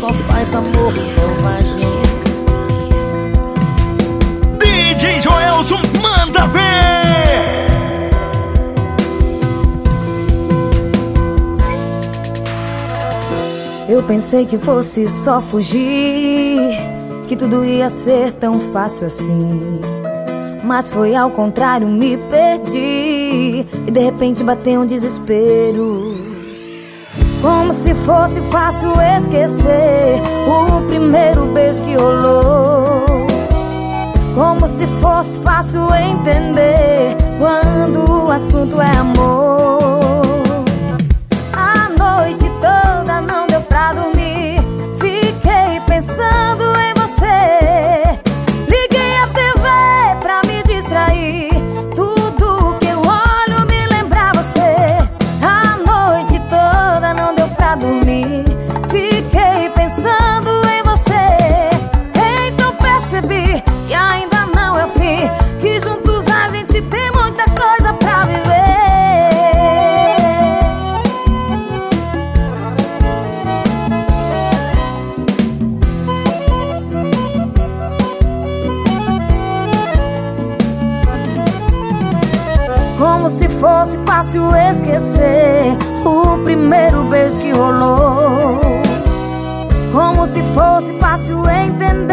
só faz amor selvagem. DJ Joelson, manda ver! Eu pensei que fosse só fugir, que tudo ia ser tão fácil assim. Mas foi ao contrário, me perdi e de repente bateu um desespero. Como se fosse fácil esquecer o primeiro beijo que rolou. Como se fosse fácil entender quando o assunto é amor. Como se fosse fácil esquecer O primeiro beijo que rolou. Como se fosse fácil entender